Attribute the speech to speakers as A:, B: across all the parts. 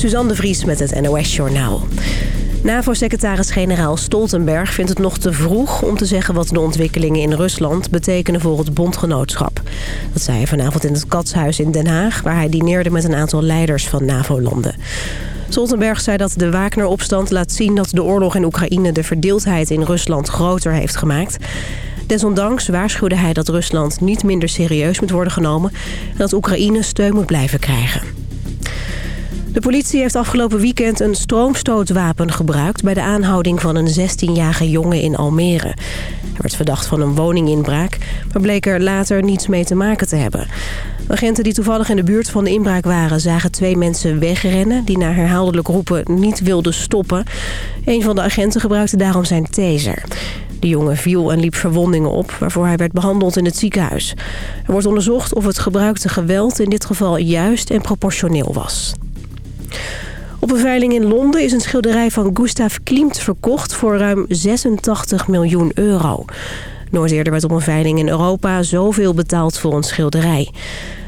A: Suzanne de Vries met het NOS Journaal. NAVO-secretaris-generaal Stoltenberg vindt het nog te vroeg om te zeggen wat de ontwikkelingen in Rusland betekenen voor het bondgenootschap. Dat zei hij vanavond in het Katshuis in Den Haag, waar hij dineerde met een aantal leiders van NAVO-landen. Stoltenberg zei dat de Wagner-opstand laat zien dat de oorlog in Oekraïne de verdeeldheid in Rusland groter heeft gemaakt. Desondanks waarschuwde hij dat Rusland niet minder serieus moet worden genomen... en dat Oekraïne steun moet blijven krijgen. De politie heeft afgelopen weekend een stroomstootwapen gebruikt... bij de aanhouding van een 16-jarige jongen in Almere. Hij werd verdacht van een woninginbraak... maar bleek er later niets mee te maken te hebben. Agenten die toevallig in de buurt van de inbraak waren... zagen twee mensen wegrennen die na herhaaldelijk roepen niet wilden stoppen. Een van de agenten gebruikte daarom zijn taser. De jongen viel en liep verwondingen op, waarvoor hij werd behandeld in het ziekenhuis. Er wordt onderzocht of het gebruikte geweld in dit geval juist en proportioneel was. Op een veiling in Londen is een schilderij van Gustav Klimt verkocht voor ruim 86 miljoen euro. Nooit eerder werd op een veiling in Europa zoveel betaald voor een schilderij.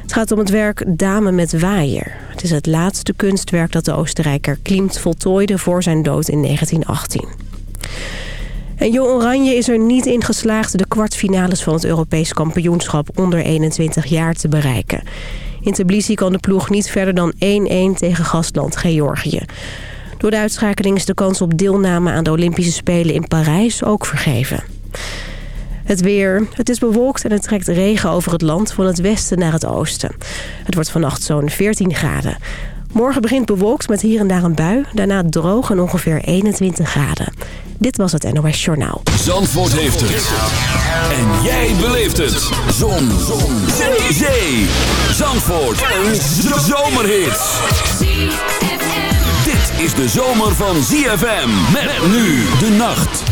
A: Het gaat om het werk Dame met Waaier. Het is het laatste kunstwerk dat de Oostenrijker Klimt voltooide voor zijn dood in 1918. En Jong Oranje is er niet in geslaagd de kwartfinales van het Europees kampioenschap onder 21 jaar te bereiken. In Tbilisi kan de ploeg niet verder dan 1-1 tegen gastland Georgië. Door de uitschakeling is de kans op deelname aan de Olympische Spelen in Parijs ook vergeven. Het weer. Het is bewolkt en het trekt regen over het land van het westen naar het oosten. Het wordt vannacht zo'n 14 graden. Morgen begint bewolkt met hier en daar een bui. Daarna droog en ongeveer 21 graden. Dit was het NOS Journaal.
B: Zandvoort heeft het. En jij beleeft het. Zon. Zon. Zee. Zee. Zandvoort. Een zomerhit. Dit is de zomer van ZFM. Met nu de nacht.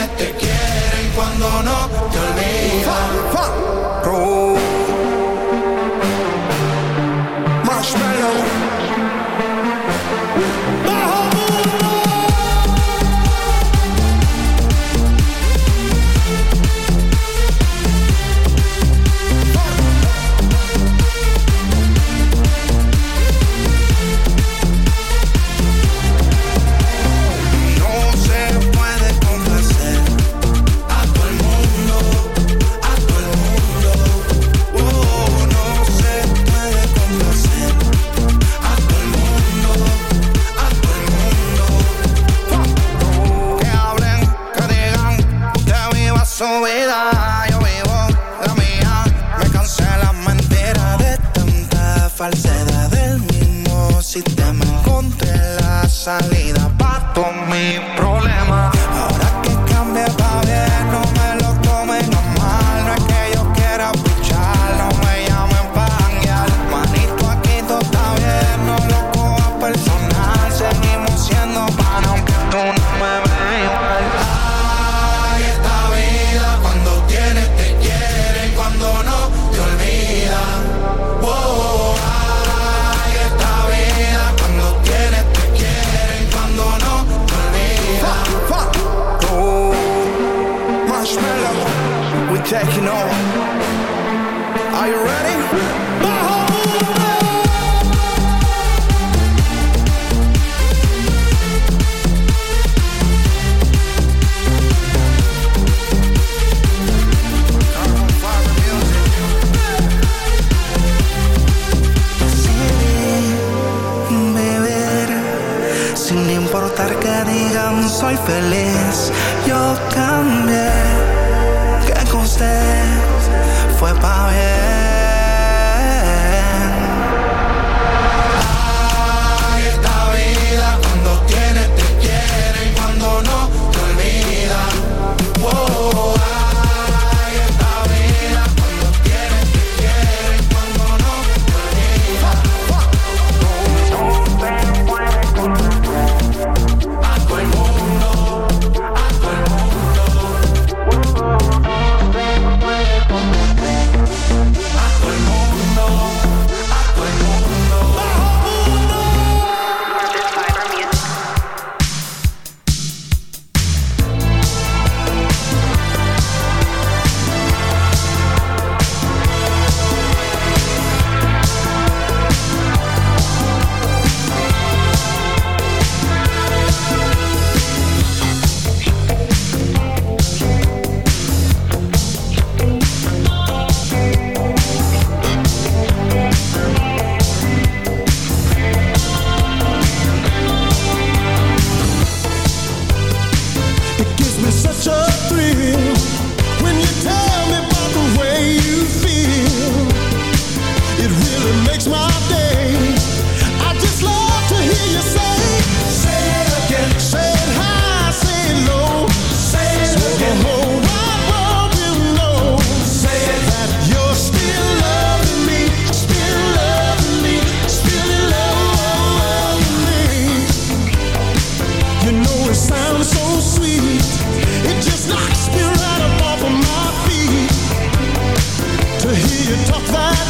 C: quienes te quieren cuando no te olvidan. tan soy feliz. Yo cambié, que con usted fue para.
D: divine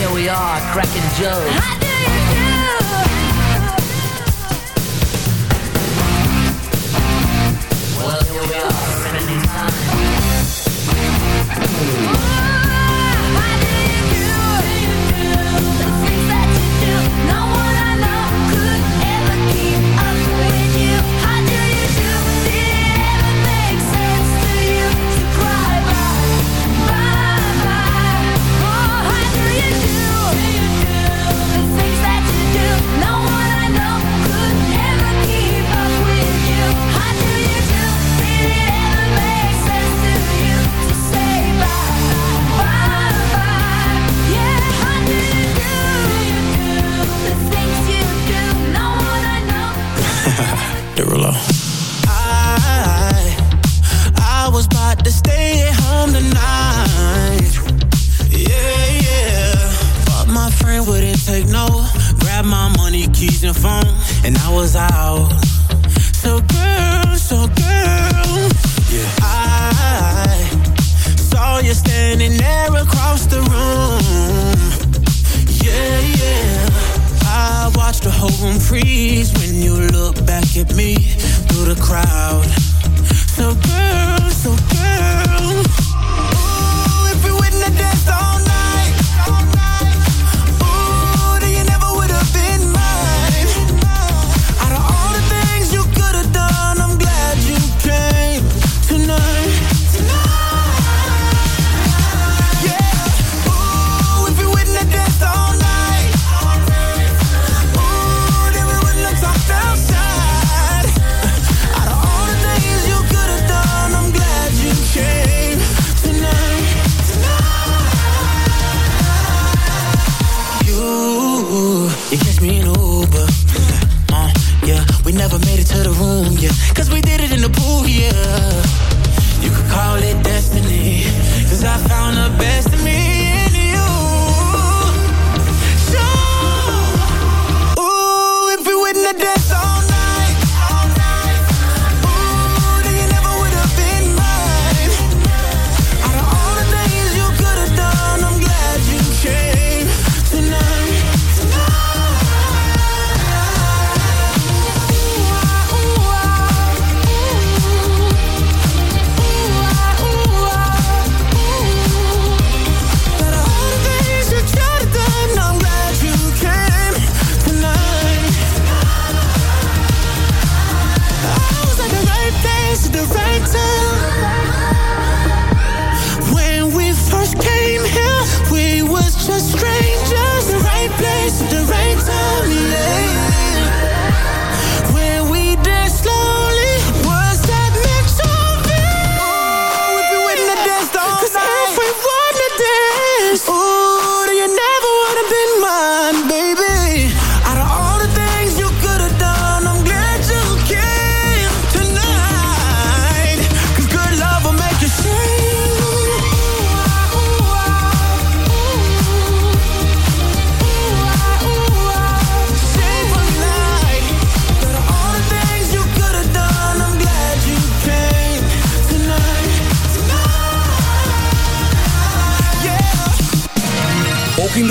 E: here we are, cracking jokes. Well, here we are. and I was out. So girl, so girl, yeah. I saw you standing there across the room. Yeah,
F: yeah. I watched the whole room freeze when you
G: back at me through the crowd. So girl, so girl,
F: ooh,
G: if we win the
F: dance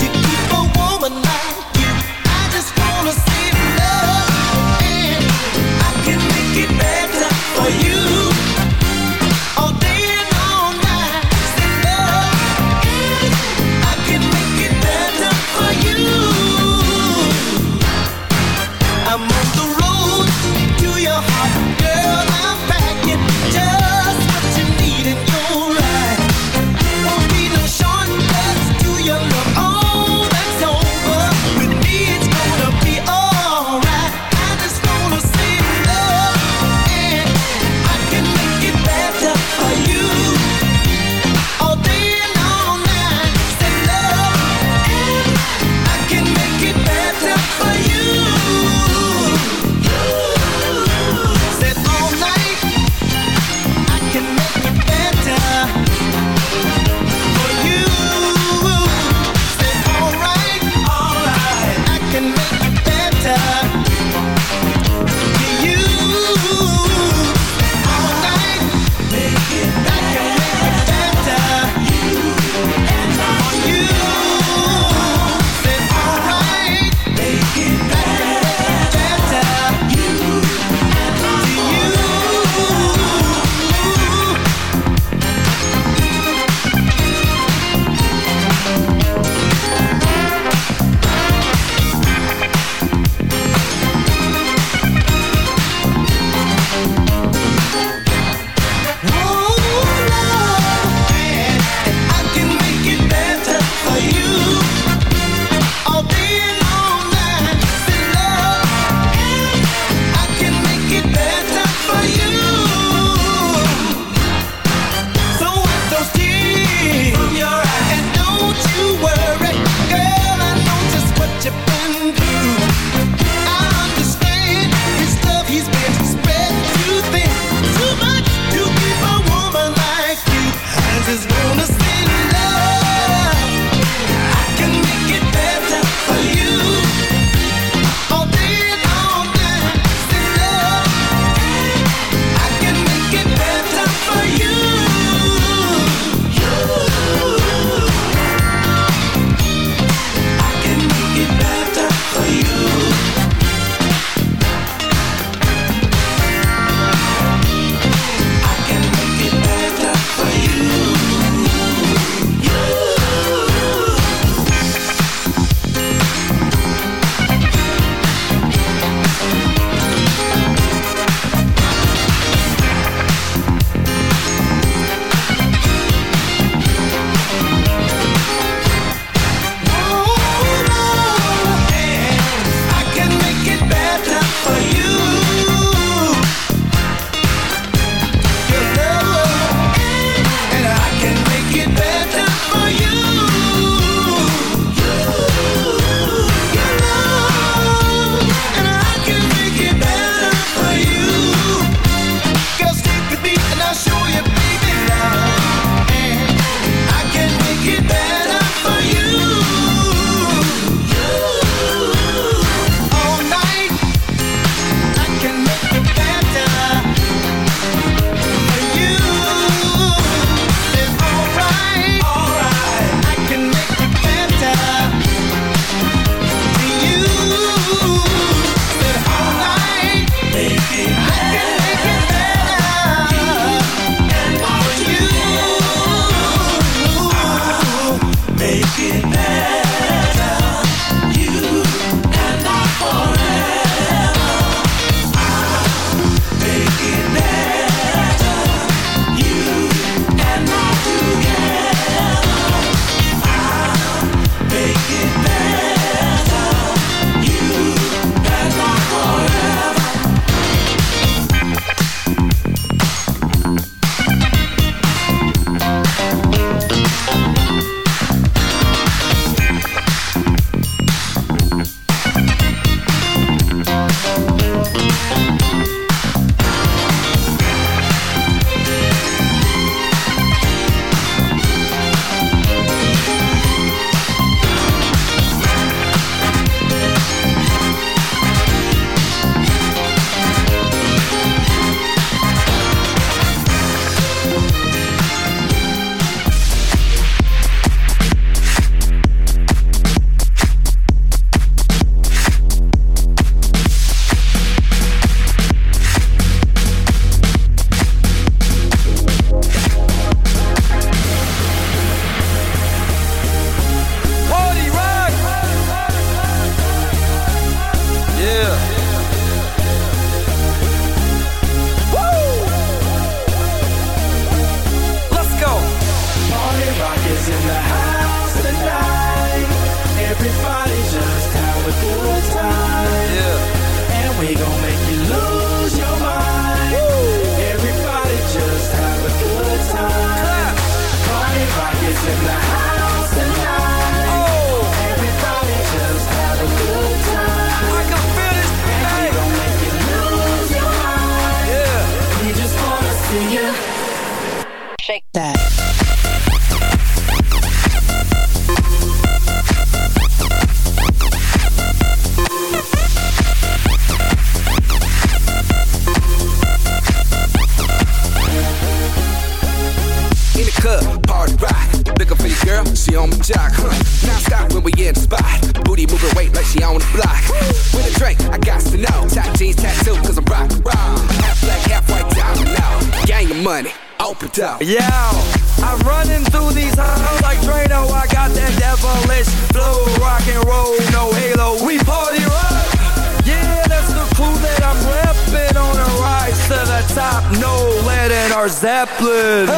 G: you
E: Kaplan.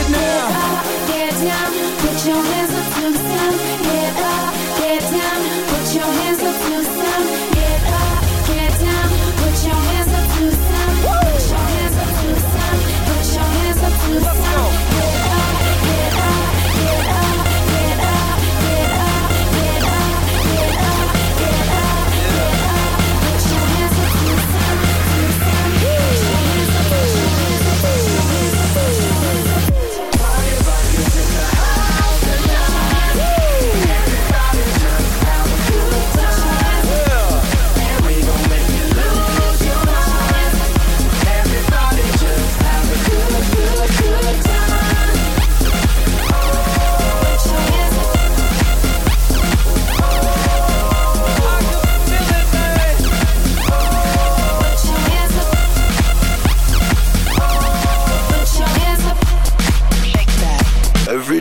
F: Get now.
H: Get up, get down, put your hands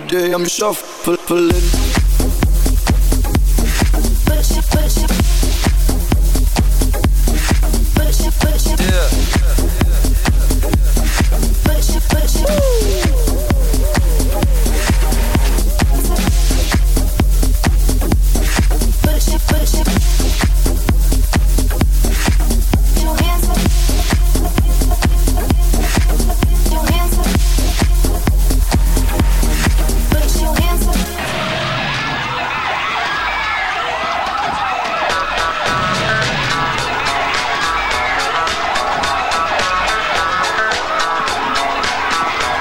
E: day I'm shuffling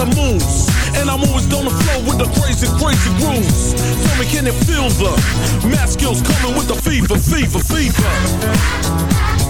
I: The moves. And I'm always on the flow with the crazy, crazy grooves. Tell me, can it feel the math skills coming with the fever, fever, fever?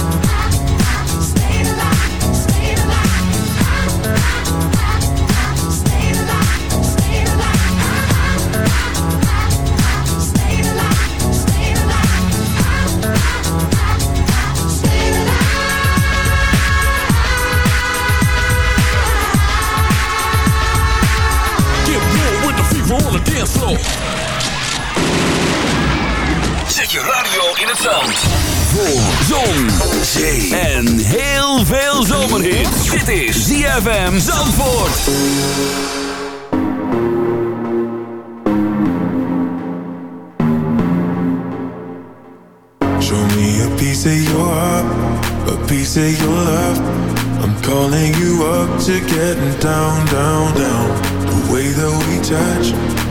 I: Floor.
J: Zet je radio in het zand. Voor zon, zee en heel veel zomerhit. Dit is ZFM Zandvoort.
K: Show me a piece of your heart, a piece of your love. I'm calling you up to getting down, down, down. The way that we touch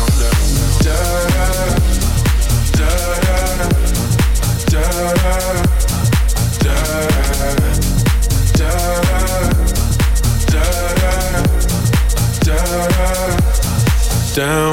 K: Down,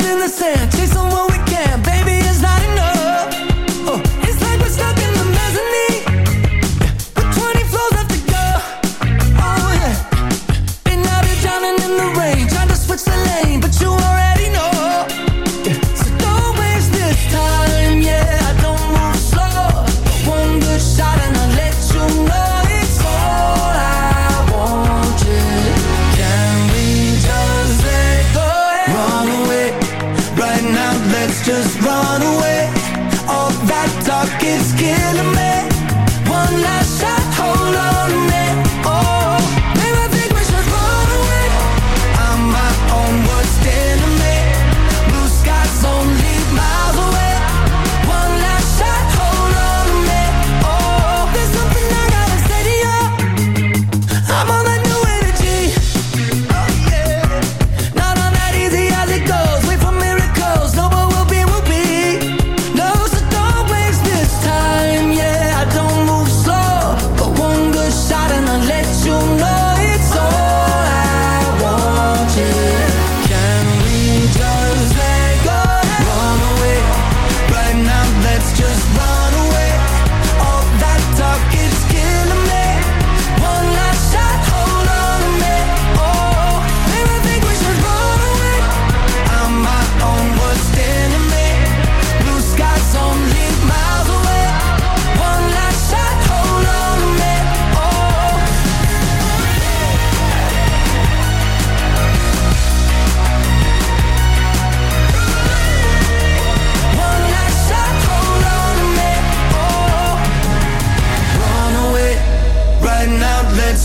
E: in the sand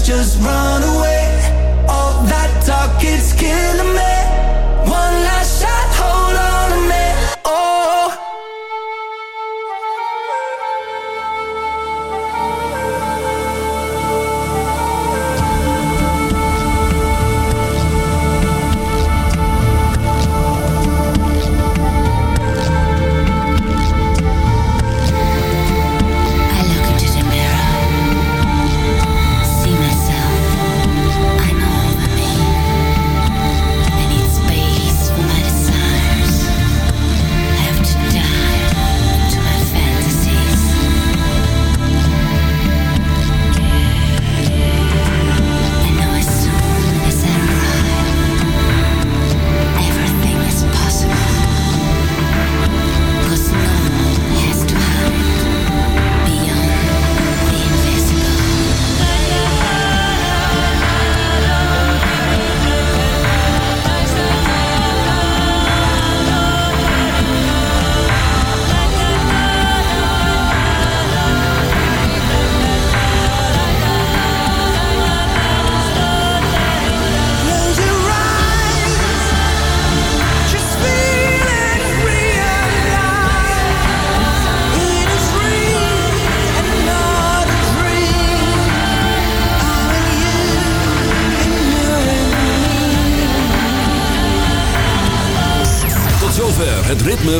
E: just run away. All that talk, it's killing